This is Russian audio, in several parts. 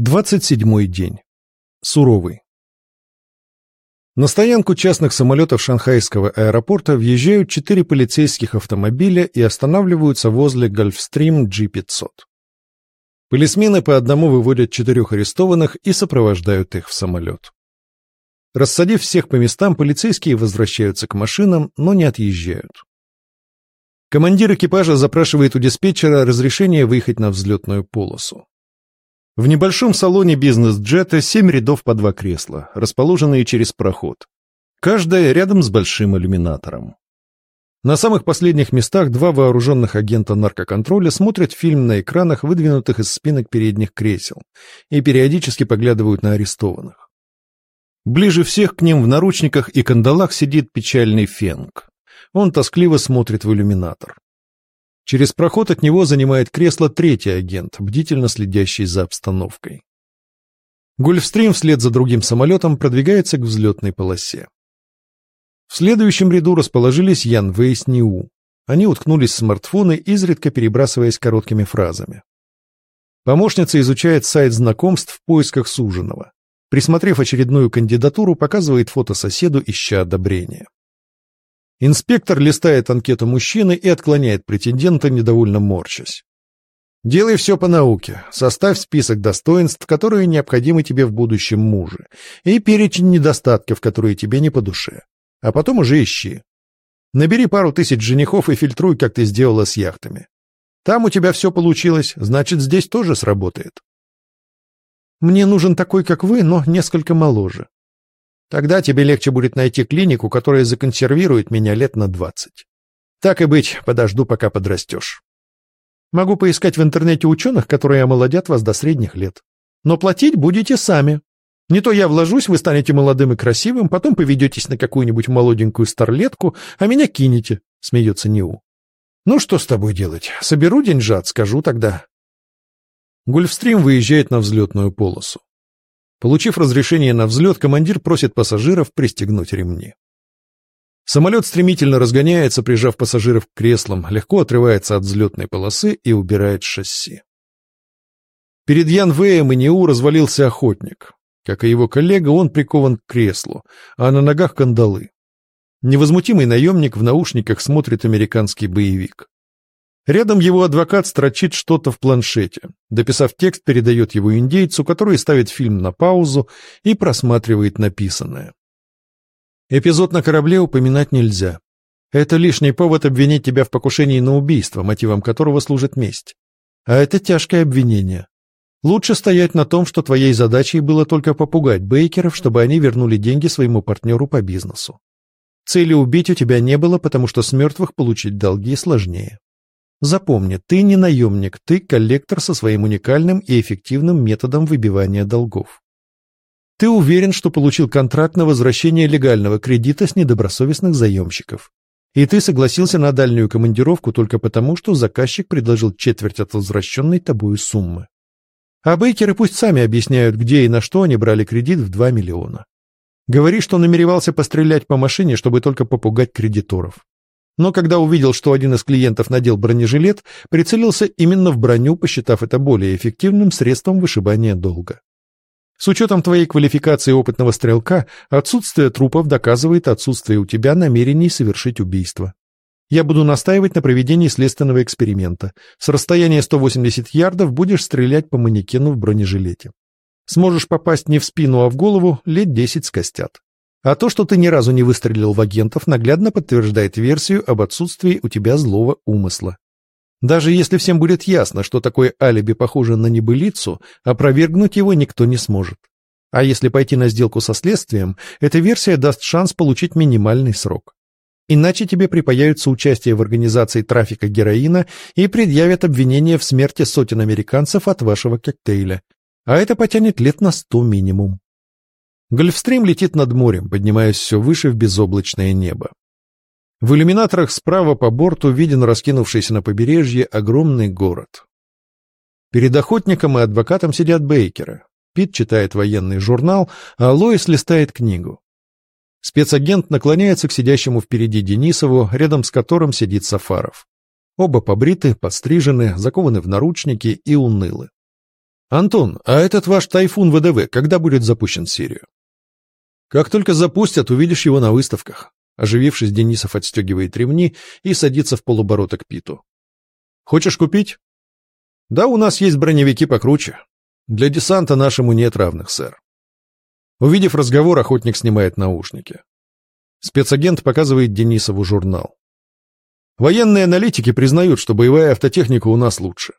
Двадцать седьмой день. Суровый. На стоянку частных самолетов шанхайского аэропорта въезжают четыре полицейских автомобиля и останавливаются возле Гольфстрим G500. Полисмены по одному выводят четырех арестованных и сопровождают их в самолет. Рассадив всех по местам, полицейские возвращаются к машинам, но не отъезжают. Командир экипажа запрашивает у диспетчера разрешение выехать на взлетную полосу. В небольшом салоне бизнес-джета семь рядов по два кресла, расположенные через проход. Каждое рядом с большим иллюминатором. На самых последних местах два вооруженных агента наркоконтроля смотрят фильм на экранах, выдвинутых из спинок передних кресел, и периодически поглядывают на арестованных. Ближе всех к ним в наручниках и кандалах сидит печальный Фенг. Он тоскливо смотрит в иллюминатор. Через проход от него занимает кресло третий агент, бдительно следящий за обстановкой. Гольфстрим вслед за другим самолетом продвигается к взлетной полосе. В следующем ряду расположились Ян Вэй с Ниу. Они уткнулись в смартфоны, изредка перебрасываясь короткими фразами. Помощница изучает сайт знакомств в поисках суженого. Присмотрев очередную кандидатуру, показывает фото соседу, ища одобрения. Инспектор листает анкету мужчины и отклоняет претендента, недовольно морщась. Делай все по науке. Составь список достоинств, которые необходимы тебе в будущем муже, и перечень недостатков, которые тебе не по душе. А потом уже ищи. Набери пару тысяч женихов и фильтруй, как ты сделала с яхтами. Там у тебя все получилось, значит, здесь тоже сработает. Мне нужен такой, как вы, но несколько моложе. Тогда тебе легче будет найти клинику, которая законсервирует меня лет на двадцать. Так и быть, подожду, пока подрастешь. Могу поискать в интернете ученых, которые омолодят вас до средних лет. Но платить будете сами. Не то я вложусь, вы станете молодым и красивым, потом поведетесь на какую-нибудь молоденькую старлетку, а меня кинете, — смеется Ниу. Ну, что с тобой делать? Соберу деньжат, скажу тогда. Гольфстрим выезжает на взлетную полосу. Получив разрешение на взлет, командир просит пассажиров пристегнуть ремни. Самолет стремительно разгоняется, прижав пассажиров к креслам, легко отрывается от взлетной полосы и убирает шасси. Перед Ян Вэем и Неу развалился охотник. Как и его коллега, он прикован к креслу, а на ногах кандалы. Невозмутимый наемник в наушниках смотрит американский боевик. Рядом его адвокат строчит что-то в планшете. Дописав текст, передает его индейцу, который ставит фильм на паузу и просматривает написанное. Эпизод на корабле упоминать нельзя. Это лишний повод обвинить тебя в покушении на убийство, мотивом которого служит месть. А это тяжкое обвинение. Лучше стоять на том, что твоей задачей было только попугать Бейкеров, чтобы они вернули деньги своему партнеру по бизнесу. Цели убить у тебя не было, потому что с мертвых получить долги сложнее. Запомни, ты не наемник, ты коллектор со своим уникальным и эффективным методом выбивания долгов. Ты уверен, что получил контракт на возвращение легального кредита с недобросовестных заемщиков. И ты согласился на дальнюю командировку только потому, что заказчик предложил четверть от возвращенной тобою суммы. А бейкеры пусть сами объясняют, где и на что они брали кредит в 2 миллиона. Говори, что намеревался пострелять по машине, чтобы только попугать кредиторов но когда увидел, что один из клиентов надел бронежилет, прицелился именно в броню, посчитав это более эффективным средством вышибания долга. С учетом твоей квалификации опытного стрелка, отсутствие трупов доказывает отсутствие у тебя намерений совершить убийство. Я буду настаивать на проведении следственного эксперимента. С расстояния 180 ярдов будешь стрелять по манекену в бронежилете. Сможешь попасть не в спину, а в голову, лет 10 скостят. А то, что ты ни разу не выстрелил в агентов, наглядно подтверждает версию об отсутствии у тебя злого умысла. Даже если всем будет ясно, что такое алиби похоже на небылицу, опровергнуть его никто не сможет. А если пойти на сделку со следствием, эта версия даст шанс получить минимальный срок. Иначе тебе припаяются участие в организации трафика героина и предъявят обвинение в смерти сотен американцев от вашего коктейля. А это потянет лет на сто минимум. Гольфстрим летит над морем, поднимаясь все выше в безоблачное небо. В иллюминаторах справа по борту виден раскинувшийся на побережье огромный город. Перед охотником и адвокатом сидят бейкеры. Пит читает военный журнал, а Лоис листает книгу. Спецагент наклоняется к сидящему впереди Денисову, рядом с которым сидит Сафаров. Оба побриты, подстрижены, закованы в наручники и унылы. Антон, а этот ваш тайфун ВДВ когда будет запущен в Сирию? Как только запустят, увидишь его на выставках. Оживившись, Денисов отстегивает ремни и садится в полоборота к Питу. Хочешь купить? Да, у нас есть броневики покруче. Для десанта нашему нет равных, сэр. Увидев разговор, охотник снимает наушники. Спецагент показывает Денисову журнал. Военные аналитики признают, что боевая автотехника у нас лучше.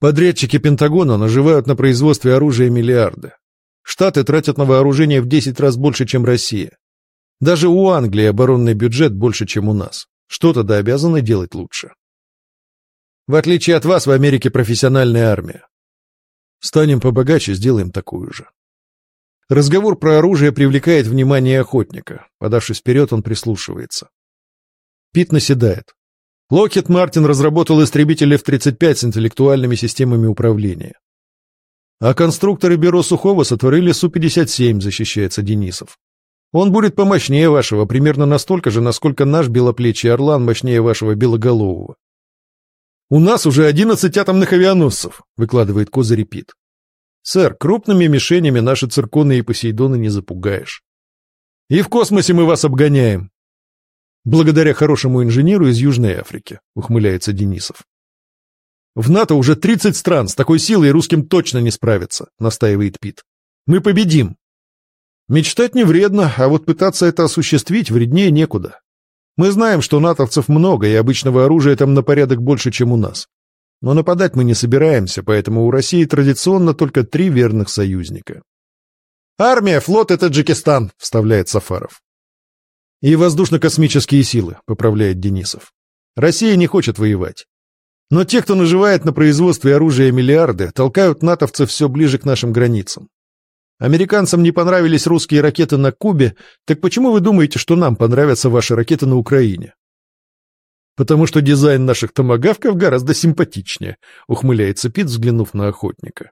Подрядчики Пентагона наживают на производстве оружия миллиарды. Штаты тратят на вооружение в 10 раз больше, чем Россия. Даже у Англии оборонный бюджет больше, чем у нас. Что-то да обязаны делать лучше. В отличие от вас, в Америке профессиональная армия. Станем побогаче, сделаем такую же. Разговор про оружие привлекает внимание охотника. Подавшись вперед, он прислушивается. Пит наседает. Локхед Мартин разработал истребитель F-35 с интеллектуальными системами управления. А конструкторы бюро Сухого сотворили Су-57, защищается Денисов. Он будет помощнее вашего, примерно настолько же, насколько наш белоплечий орлан мощнее вашего белоголового. «У нас уже одиннадцать атомных авианосцев», — выкладывает козырь Пит. «Сэр, крупными мишенями наши цирконы и посейдоны не запугаешь. И в космосе мы вас обгоняем. Благодаря хорошему инженеру из Южной Африки, ухмыляется Денисов. В НАТО уже 30 стран, с такой силой русским точно не справиться, настаивает Пит. Мы победим. Мечтать не вредно, а вот пытаться это осуществить вреднее некуда. Мы знаем, что натовцев много, и обычного оружия там на порядок больше, чем у нас. Но нападать мы не собираемся, поэтому у России традиционно только три верных союзника. «Армия, флот и Таджикистан», — вставляет Сафаров. И воздушно-космические силы, поправляет Денисов. Россия не хочет воевать. Но те, кто наживает на производстве оружия миллиарды, толкают натовцев все ближе к нашим границам. Американцам не понравились русские ракеты на Кубе, так почему вы думаете, что нам понравятся ваши ракеты на Украине? Потому что дизайн наших томагавков гораздо симпатичнее, ухмыляется Пит, взглянув на охотника.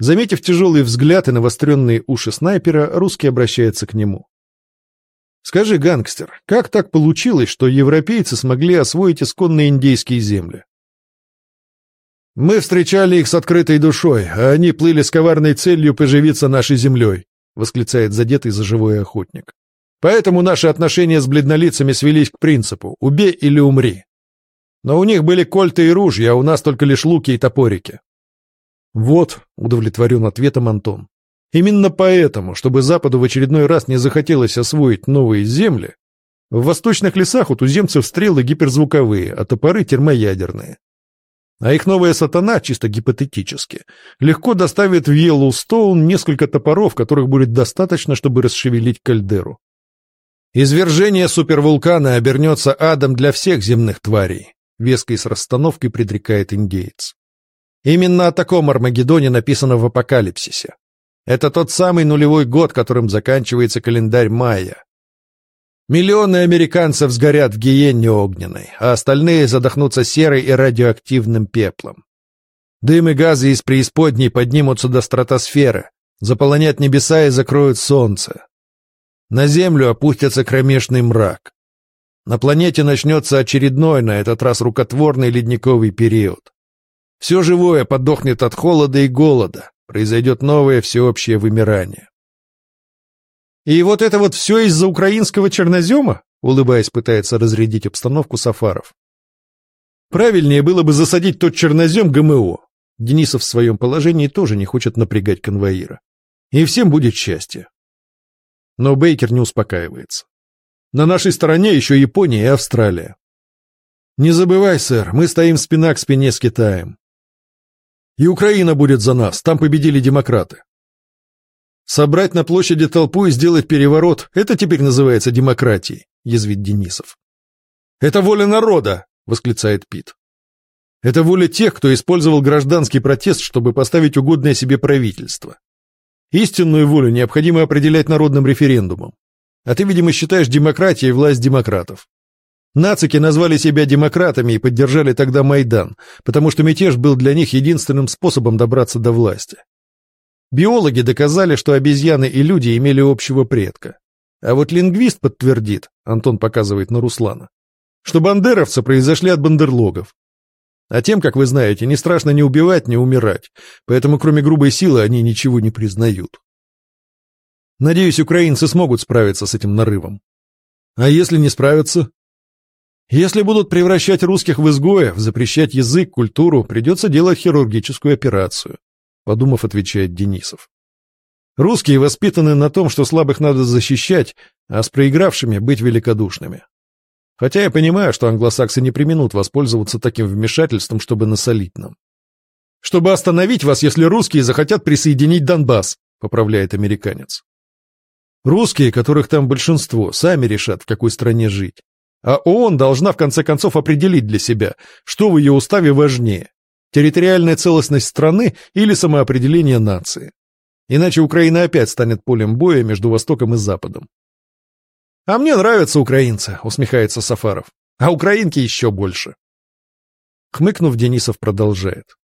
Заметив тяжелый взгляд и навостренные уши снайпера, русский обращается к нему. Скажи, гангстер, как так получилось, что европейцы смогли освоить исконные индейские земли? Мы встречали их с открытой душой, а они плыли с коварной целью поживиться нашей землей, восклицает задетый за живой охотник. Поэтому наши отношения с бледнолицами свелись к принципу «убей или умри». Но у них были кольты и ружья, а у нас только лишь луки и топорики. Вот, удовлетворен ответом Антон. Именно поэтому, чтобы Западу в очередной раз не захотелось освоить новые земли, в восточных лесах у туземцев стрелы гиперзвуковые, а топоры термоядерные. А их новая сатана, чисто гипотетически, легко доставит в Йеллоустоун несколько топоров, которых будет достаточно, чтобы расшевелить кальдеру. Извержение супервулкана обернется адом для всех земных тварей, веской с расстановкой предрекает индеец. Именно о таком Армагеддоне написано в Апокалипсисе. Это тот самый нулевой год, которым заканчивается календарь майя. Миллионы американцев сгорят в гиенне огненной, а остальные задохнутся серой и радиоактивным пеплом. Дым и газы из преисподней поднимутся до стратосферы, заполонят небеса и закроют солнце. На землю опустится кромешный мрак. На планете начнется очередной, на этот раз рукотворный ледниковый период. Все живое подохнет от холода и голода, произойдет новое всеобщее вымирание. «И вот это вот все из-за украинского чернозема?» улыбаясь, пытается разрядить обстановку Сафаров. «Правильнее было бы засадить тот чернозем ГМО. Денисов в своем положении тоже не хочет напрягать конвоира. И всем будет счастье». Но Бейкер не успокаивается. «На нашей стороне еще Япония и Австралия. Не забывай, сэр, мы стоим спина к спине с Китаем. И Украина будет за нас, там победили демократы. Собрать на площади толпу и сделать переворот – это теперь называется демократией, язвит Денисов. Это воля народа, восклицает Пит. Это воля тех, кто использовал гражданский протест, чтобы поставить угодное себе правительство. Истинную волю необходимо определять народным референдумом. А ты, видимо, считаешь демократией власть демократов. Нацики назвали себя демократами и поддержали тогда Майдан, потому что мятеж был для них единственным способом добраться до власти. Биологи доказали, что обезьяны и люди имели общего предка. А вот лингвист подтвердит, Антон показывает на Руслана, что бандеровцы произошли от бандерлогов. А тем, как вы знаете, не страшно ни убивать, ни умирать, поэтому кроме грубой силы они ничего не признают. Надеюсь, украинцы смогут справиться с этим нарывом. А если не справятся? Если будут превращать русских в изгоев, запрещать язык, культуру, придется делать хирургическую операцию, подумав, отвечает Денисов. Русские воспитаны на том, что слабых надо защищать, а с проигравшими быть великодушными. Хотя я понимаю, что англосаксы не применут воспользоваться таким вмешательством, чтобы насолить нам. «Чтобы остановить вас, если русские захотят присоединить Донбасс», — поправляет американец. Русские, которых там большинство, сами решат, в какой стране жить. А ООН должна в конце концов определить для себя, что в ее уставе важнее – территориальная целостность страны или самоопределение нации. Иначе Украина опять станет полем боя между Востоком и Западом. «А мне нравятся украинцы», — усмехается Сафаров. «А украинки еще больше». Хмыкнув, Денисов продолжает.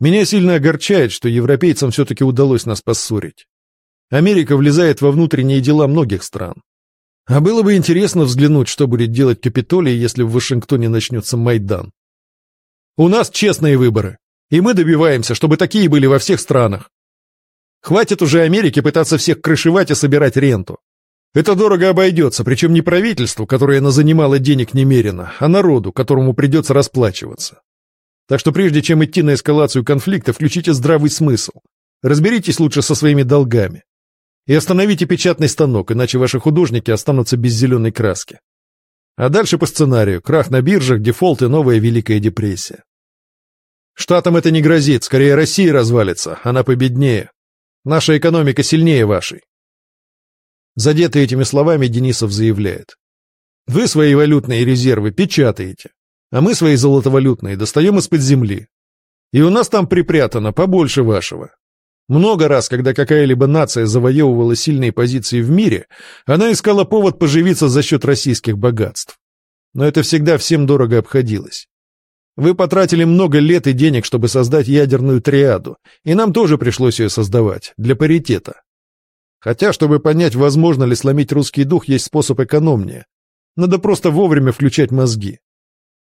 «Меня сильно огорчает, что европейцам все-таки удалось нас поссорить. Америка влезает во внутренние дела многих стран. А было бы интересно взглянуть, что будет делать Капитолий, если в Вашингтоне начнется Майдан. У нас честные выборы, и мы добиваемся, чтобы такие были во всех странах. Хватит уже Америке пытаться всех крышевать и собирать ренту. Это дорого обойдется, причем не правительству, которое назанимало денег немерено, а народу, которому придется расплачиваться. Так что прежде чем идти на эскалацию конфликта, включите здравый смысл. Разберитесь лучше со своими долгами. И остановите печатный станок, иначе ваши художники останутся без зеленой краски. А дальше по сценарию. Крах на биржах, дефолт и новая Великая депрессия. Штатам это не грозит, скорее Россия развалится, она победнее. Наша экономика сильнее вашей. Задетый этими словами, Денисов заявляет. Вы свои валютные резервы печатаете, а мы свои золотовалютные достаем из-под земли. И у нас там припрятано побольше вашего. Много раз, когда какая-либо нация завоевывала сильные позиции в мире, она искала повод поживиться за счет российских богатств. Но это всегда всем дорого обходилось. Вы потратили много лет и денег, чтобы создать ядерную триаду, и нам тоже пришлось ее создавать, для паритета. Хотя, чтобы понять, возможно ли сломить русский дух, есть способ экономнее. Надо просто вовремя включать мозги.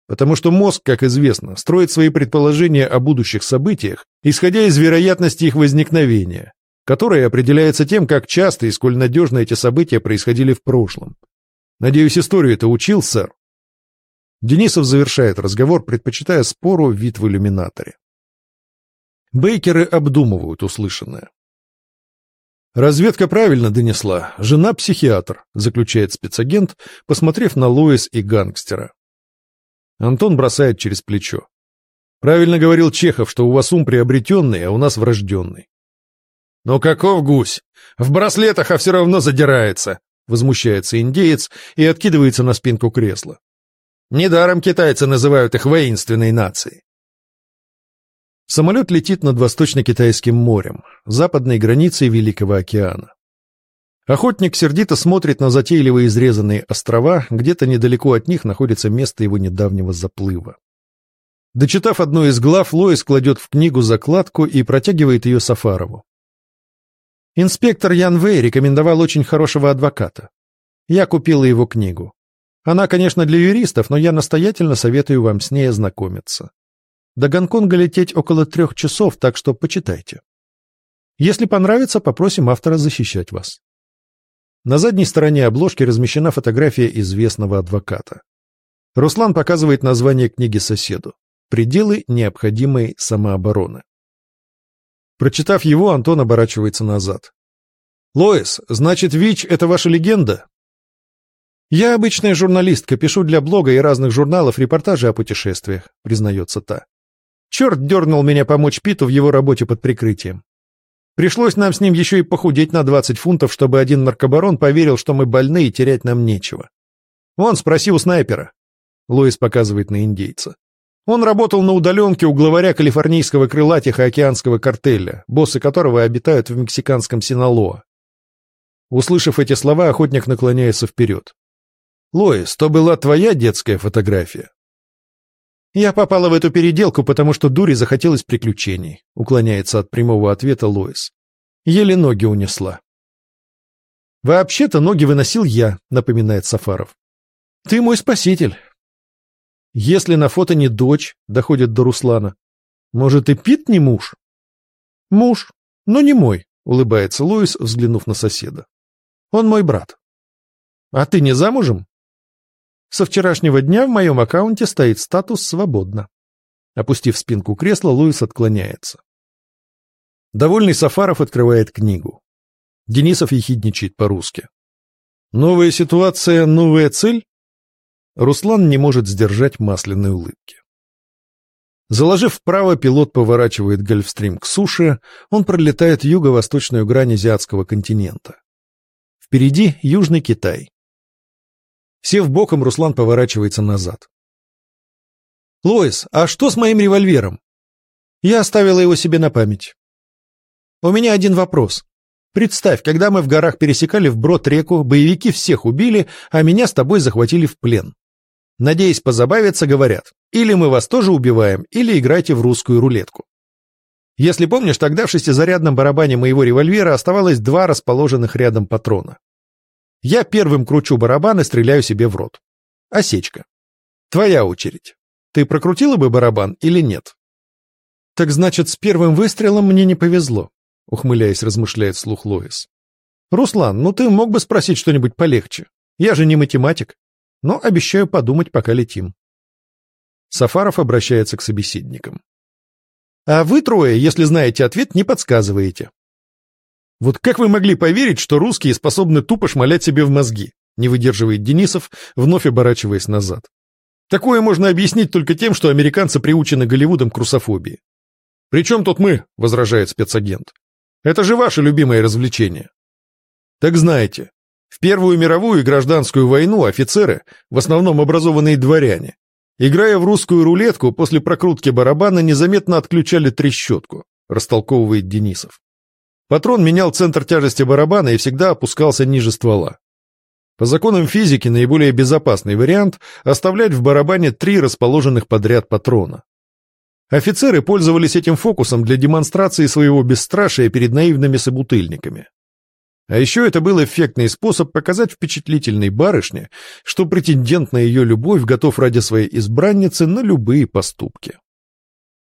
Потому что мозг, как известно, строит свои предположения о будущих событиях, исходя из вероятности их возникновения, которая определяется тем, как часто и сколь надежно эти события происходили в прошлом. Надеюсь, историю это учил, сэр? Денисов завершает разговор, предпочитая спору вид в иллюминаторе. Бейкеры обдумывают услышанное. Разведка правильно донесла. Жена психиатр, заключает спецагент, посмотрев на Лоис и гангстера. Антон бросает через плечо. Правильно говорил Чехов, что у вас ум приобретенный, а у нас врожденный. Но каков гусь? В браслетах, а все равно задирается, возмущается индеец и откидывается на спинку кресла. Недаром китайцы называют их воинственной нацией. Самолет летит над Восточно-Китайским морем, западной границей Великого океана. Охотник сердито смотрит на затейливо изрезанные острова, где-то недалеко от них находится место его недавнего заплыва. Дочитав одну из глав, Лоис кладет в книгу закладку и протягивает ее Сафарову. Инспектор Ян Вэй рекомендовал очень хорошего адвоката. Я купила его книгу. Она, конечно, для юристов, но я настоятельно советую вам с ней ознакомиться. До Гонконга лететь около трех часов, так что почитайте. Если понравится, попросим автора защищать вас. На задней стороне обложки размещена фотография известного адвоката. Руслан показывает название книги соседу «Пределы необходимой самообороны». Прочитав его, Антон оборачивается назад. «Лоис, значит, ВИЧ — это ваша легенда?» «Я обычная журналистка, пишу для блога и разных журналов репортажи о путешествиях», — признается та. Черт дернул меня помочь Питу в его работе под прикрытием. Пришлось нам с ним еще и похудеть на 20 фунтов, чтобы один наркобарон поверил, что мы больны и терять нам нечего. Вон, спроси у снайпера. Луис показывает на индейца. Он работал на удаленке у главаря калифорнийского крыла Тихоокеанского картеля, боссы которого обитают в мексиканском Синалоа. Услышав эти слова, охотник наклоняется вперед. «Лоис, то была твоя детская фотография?» «Я попала в эту переделку, потому что дуре захотелось приключений», — уклоняется от прямого ответа Лоис. Еле ноги унесла. «Вообще-то ноги выносил я», — напоминает Сафаров. «Ты мой спаситель». Если на фото не дочь, доходит до Руслана. Может, и Пит не муж? Муж, но не мой, улыбается Луис, взглянув на соседа. Он мой брат. А ты не замужем? Со вчерашнего дня в моем аккаунте стоит статус «Свободно». Опустив спинку кресла, Луис отклоняется. Довольный Сафаров открывает книгу. Денисов ехидничает по-русски. Новая ситуация, новая цель? Руслан не может сдержать масляной улыбки. Заложив вправо, пилот поворачивает Гольфстрим к суше, он пролетает юго-восточную грань азиатского континента. Впереди Южный Китай. Сев боком, Руслан поворачивается назад. «Лоис, а что с моим револьвером?» «Я оставила его себе на память». «У меня один вопрос. Представь, когда мы в горах пересекали вброд реку, боевики всех убили, а меня с тобой захватили в плен. Надеясь позабавиться, говорят, или мы вас тоже убиваем, или играйте в русскую рулетку. Если помнишь, тогда в шестизарядном барабане моего револьвера оставалось два расположенных рядом патрона. Я первым кручу барабан и стреляю себе в рот. Осечка. Твоя очередь. Ты прокрутила бы барабан или нет? Так значит, с первым выстрелом мне не повезло, ухмыляясь, размышляет слух Лоис. Руслан, ну ты мог бы спросить что-нибудь полегче. Я же не математик но обещаю подумать, пока летим. Сафаров обращается к собеседникам. А вы трое, если знаете ответ, не подсказываете. Вот как вы могли поверить, что русские способны тупо шмалять себе в мозги? Не выдерживает Денисов, вновь оборачиваясь назад. Такое можно объяснить только тем, что американцы приучены Голливудом к русофобии. «Причем тут мы?» — возражает спецагент. «Это же ваше любимое развлечение». «Так знаете, в Первую мировую и гражданскую войну офицеры, в основном образованные дворяне, играя в русскую рулетку, после прокрутки барабана незаметно отключали трещотку, растолковывает Денисов. Патрон менял центр тяжести барабана и всегда опускался ниже ствола. По законам физики наиболее безопасный вариант – оставлять в барабане три расположенных подряд патрона. Офицеры пользовались этим фокусом для демонстрации своего бесстрашия перед наивными собутыльниками. А еще это был эффектный способ показать впечатлительной барышне, что претендент на ее любовь готов ради своей избранницы на любые поступки.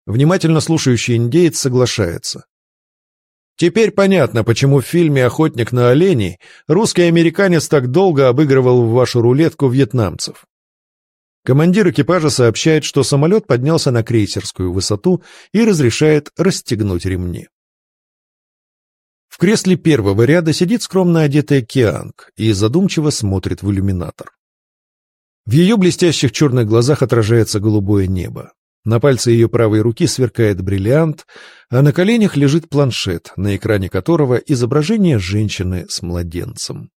Внимательно слушающий индеец соглашается. Теперь понятно, почему в фильме «Охотник на оленей» русский американец так долго обыгрывал в вашу рулетку вьетнамцев. Командир экипажа сообщает, что самолет поднялся на крейсерскую высоту и разрешает расстегнуть ремни. В кресле первого ряда сидит скромно одетая Кианг и задумчиво смотрит в иллюминатор. В ее блестящих черных глазах отражается голубое небо. На пальце ее правой руки сверкает бриллиант, а на коленях лежит планшет, на экране которого изображение женщины с младенцем.